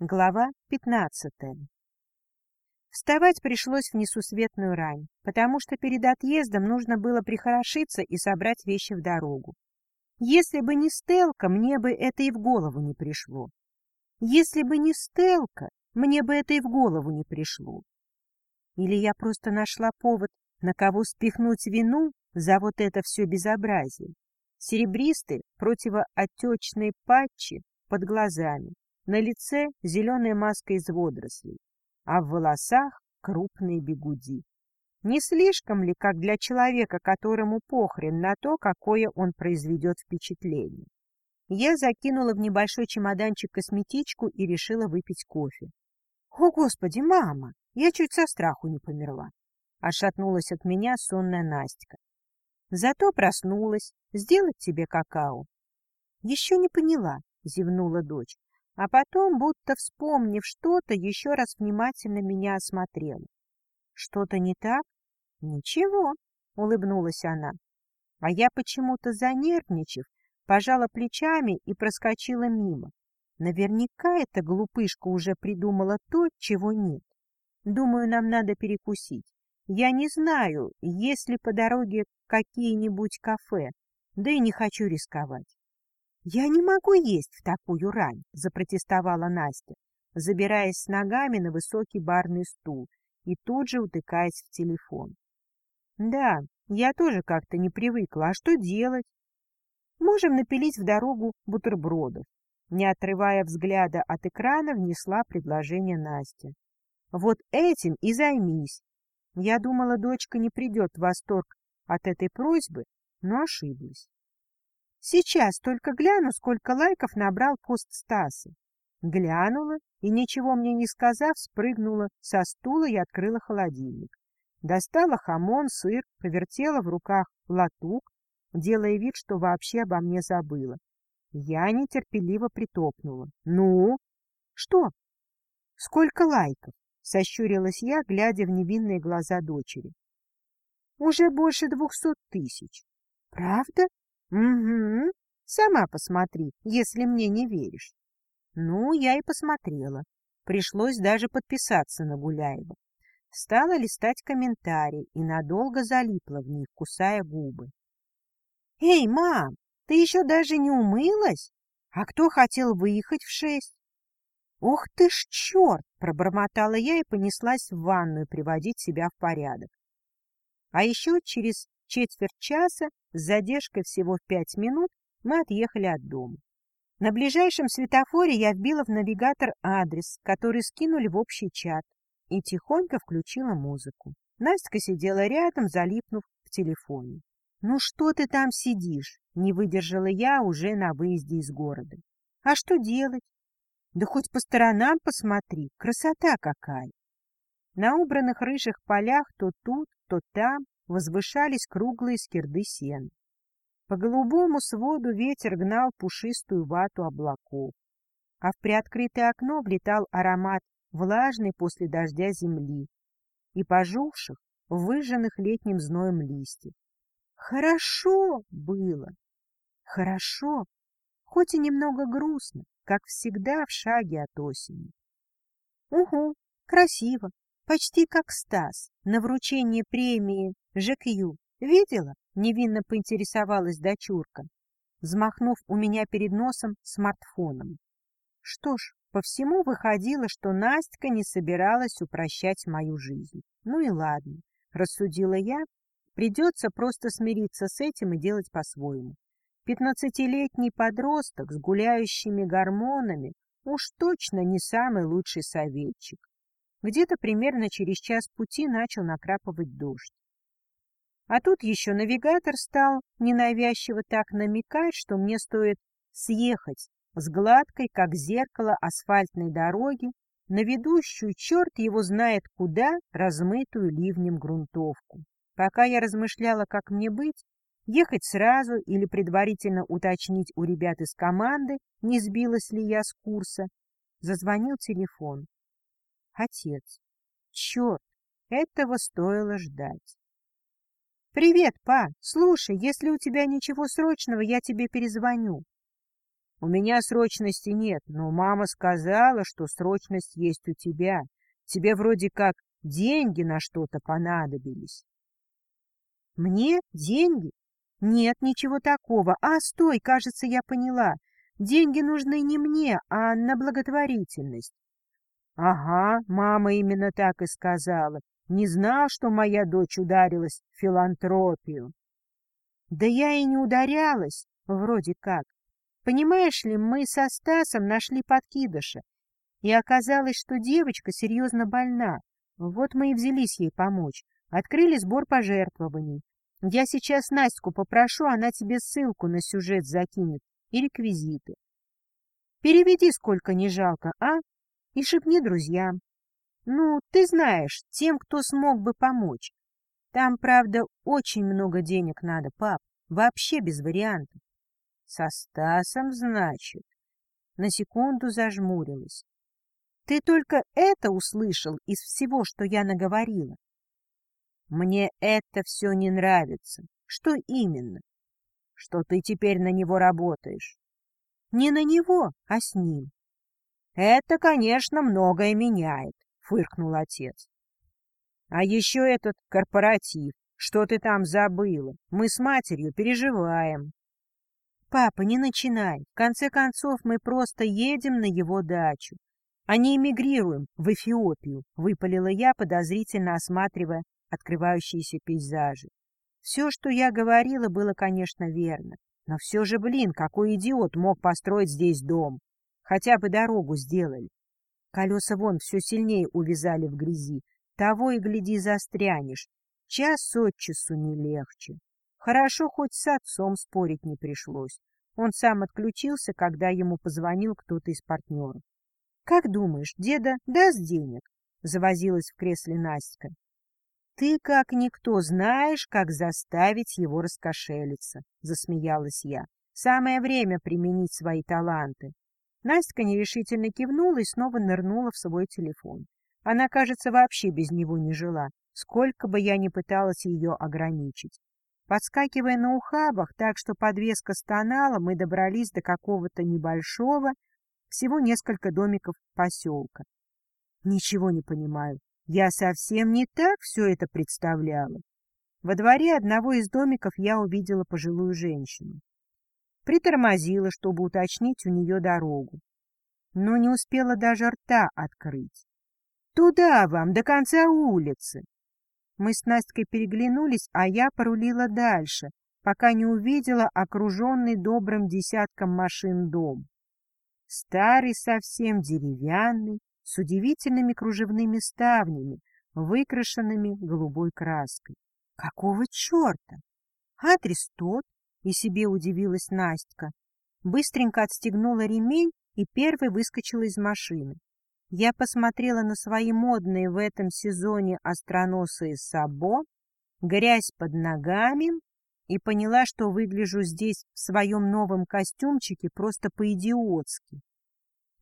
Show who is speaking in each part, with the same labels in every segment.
Speaker 1: Глава пятнадцатая. Вставать пришлось в несусветную рань, потому что перед отъездом нужно было прихорошиться и собрать вещи в дорогу. Если бы не Стелка, мне бы это и в голову не пришло. Если бы не Стелка, мне бы это и в голову не пришло. Или я просто нашла повод, на кого спихнуть вину за вот это все безобразие. Серебристые противоотечные патчи под глазами, на лице зеленая маска из водорослей, а в волосах крупные бегуди. Не слишком ли, как для человека, которому похрен на то, какое он произведет впечатление? Я закинула в небольшой чемоданчик косметичку и решила выпить кофе. — О, Господи, мама! Я чуть со страху не померла. Ошатнулась от меня сонная Настя. Зато проснулась. Сделать тебе какао? — Еще не поняла, — зевнула дочь а потом, будто вспомнив что-то, еще раз внимательно меня осмотрела. Что-то не так? Ничего, улыбнулась она. А я почему-то занервничав, пожала плечами и проскочила мимо. Наверняка эта глупышка уже придумала то, чего нет. Думаю, нам надо перекусить. Я не знаю, есть ли по дороге какие-нибудь кафе, да и не хочу рисковать. «Я не могу есть в такую рань», — запротестовала Настя, забираясь с ногами на высокий барный стул и тут же утыкаясь в телефон. «Да, я тоже как-то не привыкла. А что делать?» «Можем напилить в дорогу бутербродов», — не отрывая взгляда от экрана, внесла предложение Настя. «Вот этим и займись». Я думала, дочка не придет в восторг от этой просьбы, но ошиблась. Сейчас только гляну, сколько лайков набрал пост Стаса. Глянула и, ничего мне не сказав, спрыгнула со стула и открыла холодильник. Достала хамон, сыр, повертела в руках латук, делая вид, что вообще обо мне забыла. Я нетерпеливо притопнула. «Ну?» «Что?» «Сколько лайков?» — сощурилась я, глядя в невинные глаза дочери. «Уже больше двухсот тысяч». «Правда?» Угу. Сама посмотри, если мне не веришь. Ну, я и посмотрела. Пришлось даже подписаться на Гуляева. Стала листать комментарии и надолго залипла в них, кусая губы. — Эй, мам, ты еще даже не умылась? А кто хотел выехать в шесть? — Ух ты ж черт! — пробормотала я и понеслась в ванную приводить себя в порядок. А еще через четверть часа с задержкой всего в пять минут мы отъехали от дома. На ближайшем светофоре я вбила в навигатор адрес, который скинули в общий чат, и тихонько включила музыку. Настя сидела рядом, залипнув в телефоне. — Ну что ты там сидишь? — не выдержала я уже на выезде из города. — А что делать? — Да хоть по сторонам посмотри, красота какая! На убранных рыжих полях то тут, то там возвышались круглые скирды сен. По голубому своду ветер гнал пушистую вату облаков, а в приоткрытое окно влетал аромат влажной после дождя земли и пожухших, выжженных летним зноем листьев. Хорошо было, хорошо, хоть и немного грустно, как всегда в шаге от осени. Угу, красиво, почти как Стас на вручении премии ЖКЮ. Видела? Невинно поинтересовалась дочурка, взмахнув у меня перед носом смартфоном. Что ж, по всему выходило, что Настя не собиралась упрощать мою жизнь. Ну и ладно, рассудила я, придется просто смириться с этим и делать по-своему. Пятнадцатилетний подросток с гуляющими гормонами уж точно не самый лучший советчик. Где-то примерно через час пути начал накрапывать дождь. А тут еще навигатор стал ненавязчиво так намекать, что мне стоит съехать с гладкой, как зеркало асфальтной дороги, на ведущую черт его знает куда, размытую ливнем грунтовку. Пока я размышляла, как мне быть, ехать сразу или предварительно уточнить у ребят из команды, не сбилась ли я с курса, зазвонил телефон. Отец. Черт, этого стоило ждать. «Привет, па! Слушай, если у тебя ничего срочного, я тебе перезвоню».
Speaker 2: У меня срочности нет, но мама сказала, что срочность есть у тебя. Тебе вроде как деньги на что-то понадобились.
Speaker 1: Мне деньги? Нет, ничего такого. А, стой, кажется, я поняла. Деньги нужны не мне, а на благотворительность.
Speaker 2: Ага, мама именно так и сказала. Не знал, что моя дочь ударилась в филантропию.
Speaker 1: Да я и не ударялась, вроде как. Понимаешь ли, мы со Стасом нашли подкидыша, и оказалось, что девочка серьезно больна. Вот мы и взялись ей помочь. Открыли сбор пожертвований. Я сейчас Настю попрошу, она тебе ссылку на сюжет закинет и реквизиты. Переведи, сколько не жалко, а? И шепни друзьям. Ну, ты знаешь, тем, кто смог бы помочь. Там, правда, очень много денег надо, пап. Вообще без вариантов.
Speaker 2: Со Стасом, значит?
Speaker 1: На секунду зажмурилась. Ты только это услышал из всего, что я наговорила.
Speaker 2: Мне это все не нравится.
Speaker 1: Что именно?
Speaker 2: Что ты теперь на него работаешь.
Speaker 1: Не на него, а с ним.
Speaker 2: Это, конечно, многое меняет, фыркнул отец. А еще этот корпоратив. Что ты там забыла? Мы с матерью переживаем.
Speaker 1: Папа, не начинай. В конце концов, мы просто едем на его дачу, а не эмигрируем в Эфиопию, выпалила я, подозрительно осматривая открывающиеся пейзажи. Все, что я говорила, было, конечно, верно. Но все же, блин, какой идиот мог построить здесь дом? Хотя бы дорогу сделали. Колеса вон все сильнее увязали в грязи. Того и гляди застрянешь. Час от часу не легче. Хорошо, хоть с отцом спорить не пришлось. Он сам отключился, когда ему позвонил кто-то из партнеров. — Как думаешь, деда даст денег? — завозилась в кресле Настя. — Ты, как никто, знаешь, как заставить его раскошелиться, — засмеялась я. — Самое время применить свои таланты. Настя нерешительно кивнула и снова нырнула в свой телефон. Она, кажется, вообще без него не жила, сколько бы я ни пыталась ее ограничить. Подскакивая на ухабах, так что подвеска стонала, мы добрались до какого-то небольшого, всего несколько домиков поселка. Ничего не понимаю. Я совсем не так все это представляла. Во дворе одного из домиков я увидела пожилую женщину. Притормозила, чтобы уточнить у нее дорогу. Но не успела даже рта открыть. «Туда вам, до конца улицы!» Мы с Настей переглянулись, а я порулила дальше, пока не увидела окруженный добрым десятком машин дом. Старый, совсем деревянный, с удивительными кружевными ставнями, выкрашенными голубой краской. Какого черта? Адрес тот, и себе удивилась Настя. Быстренько отстегнула ремень и первой выскочила из машины. Я посмотрела на свои модные в этом сезоне остроносые сабо, грязь под ногами и поняла, что выгляжу здесь в своем новом костюмчике просто по-идиотски.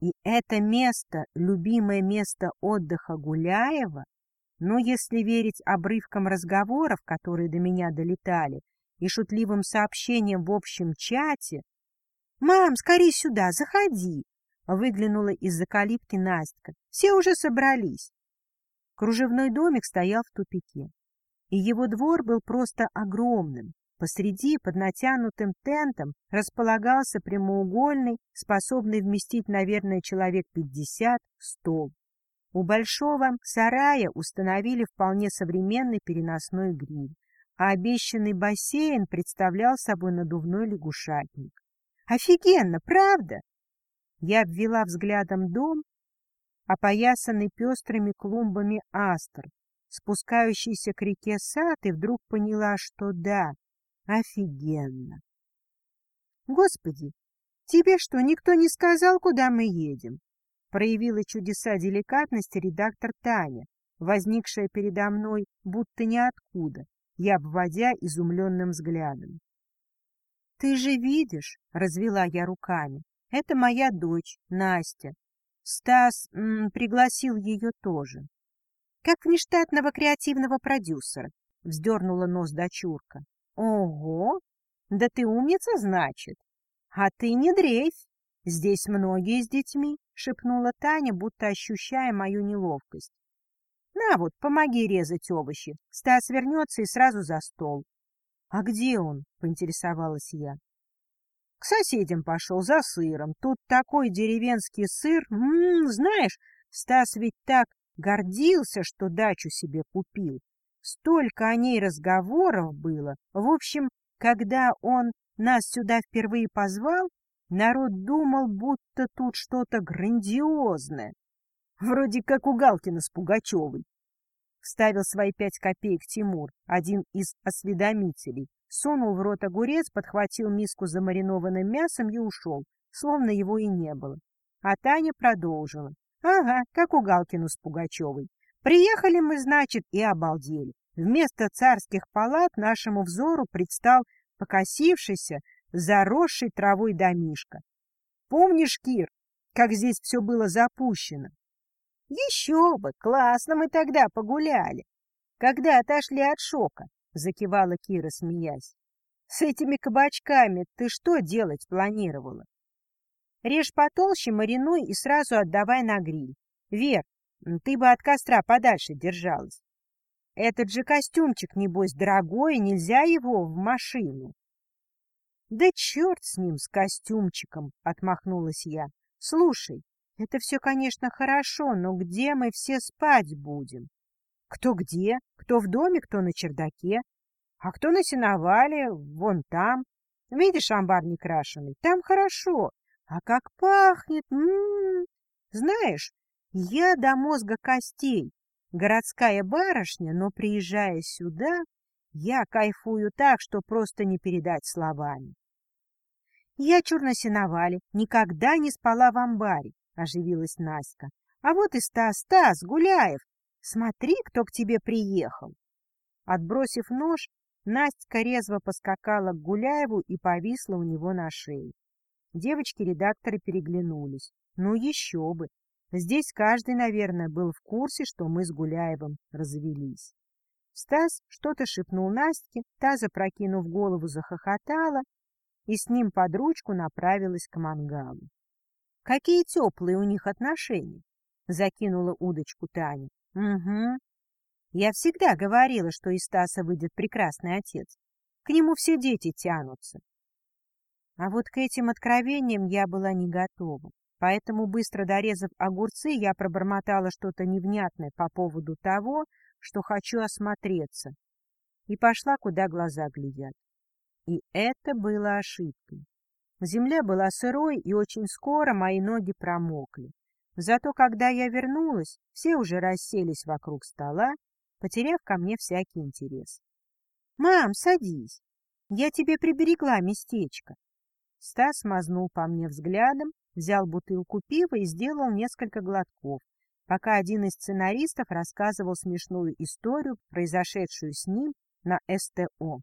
Speaker 1: И это место, любимое место отдыха Гуляева, но если верить обрывкам разговоров, которые до меня долетали, и шутливым сообщениям в общем чате, «Мам, скорее сюда, заходи!» Выглянула из-за калитки Настя. Все уже собрались. Кружевной домик стоял в тупике. И его двор был просто огромным. Посреди, под натянутым тентом, располагался прямоугольный, способный вместить, наверное, человек пятьдесят, стол. У большого сарая установили вполне современный переносной гриль, а обещанный бассейн представлял собой надувной лягушатник. Офигенно, правда? Я обвела взглядом дом, опоясанный пестрыми клумбами астр, спускающийся к реке сад, и вдруг поняла, что да, офигенно. Господи, тебе что, никто не сказал, куда мы едем? Проявила чудеса деликатности редактор Таня, возникшая передо мной будто ниоткуда, и обводя изумленным взглядом. — Ты же видишь, — развела я руками, это моя дочь, Настя. Стас м, пригласил ее тоже. Как внештатного креативного продюсера, вздернула нос дочурка. Ого! Да ты умница, значит. А ты не дрейфь. Здесь многие с детьми, — шепнула Таня, будто ощущая мою неловкость. — На вот, помоги резать овощи. Стас вернется и сразу за стол. — А где он? — поинтересовалась я. — К соседям пошел за сыром. Тут такой деревенский сыр. М -м, знаешь, Стас ведь так гордился, что дачу себе купил. Столько о ней разговоров было. В общем, когда он нас сюда впервые позвал, народ думал, будто тут что-то грандиозное. Вроде как у Галкина с Пугачевой. Вставил свои пять копеек Тимур, один из осведомителей. Сунул в рот огурец, подхватил миску с замаринованным мясом и ушел, словно его и не было. А Таня продолжила. Ага, как у Галкину с Пугачевой. Приехали мы, значит, и обалдели. Вместо царских палат нашему взору предстал покосившийся, заросший травой домишка. Помнишь, Кир, как здесь все было запущено? Еще бы, классно мы тогда погуляли. Когда отошли от шока, закивала Кира, смеясь. С этими кабачками ты что делать планировала? Режь потолще, маринуй и сразу отдавай на гриль. Вер, ты бы от костра подальше держалась. Этот же костюмчик, небось, дорогой, нельзя его в машину. — Да черт с ним, с костюмчиком! — отмахнулась я. — Слушай, это все, конечно, хорошо, но где мы все спать будем? Кто где? Кто в доме, кто на чердаке? А кто на сеновале? Вон там. Видишь амбар некрашенный? Там хорошо. А как пахнет! М -м -м. Знаешь, я до мозга костей. Городская барышня, но приезжая сюда, я кайфую так, что просто не передать словами. Я чур на никогда не спала в амбаре, оживилась Настя. А вот и Стас, Стас, Гуляев. Смотри, кто к тебе приехал. Отбросив нож, Настя резво поскакала к Гуляеву и повисла у него на шее. Девочки-редакторы переглянулись. Ну еще бы! Здесь каждый, наверное, был в курсе, что мы с Гуляевым развелись. Стас что-то шепнул Настке, та, запрокинув голову, захохотала и с ним под ручку направилась к мангалу. — Какие теплые у них отношения! — закинула удочку Таня. — Угу. Я всегда говорила, что из Стаса выйдет прекрасный отец. К нему все дети тянутся. А вот к этим откровениям я была не готова, поэтому, быстро дорезав огурцы, я пробормотала что-то невнятное по поводу того, что хочу осмотреться, и пошла, куда глаза глядят. И это было ошибкой. Земля была сырой, и очень скоро мои ноги промокли. Зато когда я вернулась, все уже расселись вокруг стола, потеряв ко мне всякий интерес. — Мам, садись, я тебе приберегла местечко. Стас мазнул по мне взглядом, взял бутылку пива и сделал несколько глотков, пока один из сценаристов рассказывал смешную историю, произошедшую с ним на СТО.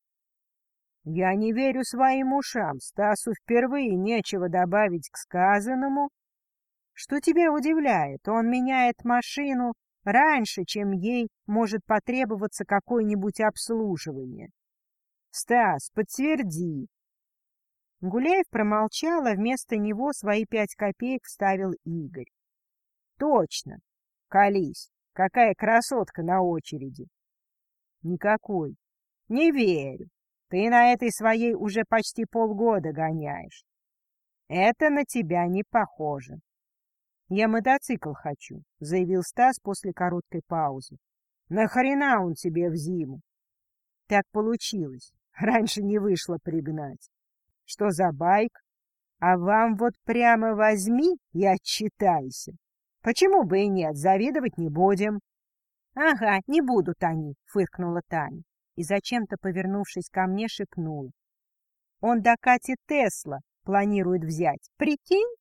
Speaker 1: «Я не верю своим ушам. Стасу впервые нечего добавить к сказанному. Что тебя удивляет? Он меняет машину раньше, чем ей может потребоваться какое-нибудь обслуживание. Стас, подтверди, Гуляев промолчал, а вместо него свои пять копеек вставил Игорь. — Точно. Колись. Какая красотка на очереди. — Никакой. — Не верю. Ты на этой своей уже почти полгода гоняешь. Это на тебя не похоже. — Я мотоцикл хочу, — заявил Стас после короткой паузы. — Нахрена он тебе в зиму? — Так получилось. Раньше не вышло пригнать. Что за байк? А вам вот прямо возьми и отчитайся. Почему бы и нет, завидовать не будем. — Ага, не будут они, — фыркнула Таня и зачем-то, повернувшись ко мне, шепнула. — Он до Кати Тесла планирует взять. Прикинь?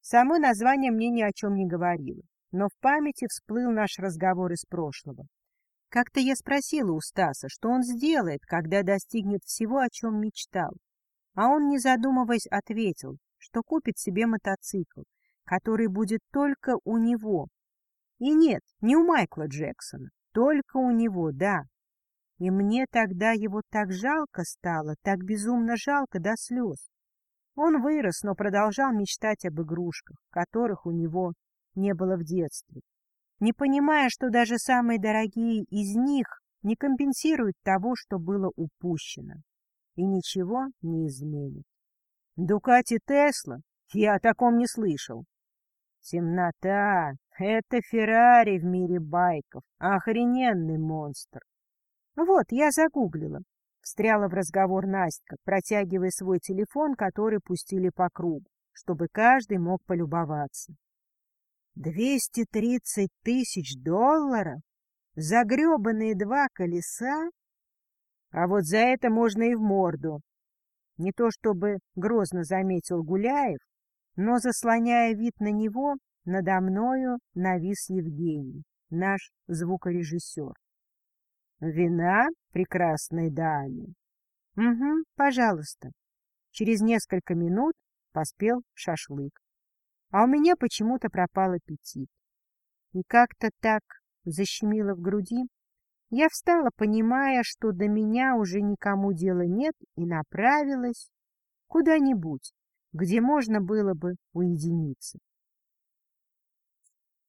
Speaker 1: Само название мне ни о чем не говорило, но в памяти всплыл наш разговор из прошлого. Как-то я спросила у Стаса, что он сделает, когда достигнет всего, о чем мечтал. А он, не задумываясь, ответил, что купит себе мотоцикл, который будет только у него. И нет, не у Майкла Джексона, только у него, да. И мне тогда его так жалко стало, так безумно жалко до слез. Он вырос, но продолжал мечтать об игрушках, которых у него не было в детстве, не понимая, что даже самые дорогие из них не компенсируют того, что было упущено, и ничего не изменит.
Speaker 2: Дукати Тесла? Я о таком не слышал. Темнота — это Феррари в мире байков, охрененный монстр.
Speaker 1: Вот, я загуглила. Встряла в разговор Настя, протягивая свой телефон, который пустили по кругу, чтобы каждый мог полюбоваться. Двести тридцать тысяч долларов? За гребаные два колеса?
Speaker 2: А вот за это можно и в морду. Не то чтобы грозно заметил Гуляев, но, заслоняя вид на него, надо мною навис Евгений, наш звукорежиссер. Вина прекрасной даме.
Speaker 1: Угу, пожалуйста. Через несколько минут поспел шашлык. А у меня почему-то пропал аппетит. И как-то так защемило в груди. Я встала, понимая, что до меня уже никому дела нет, и направилась куда-нибудь, где можно было бы уединиться.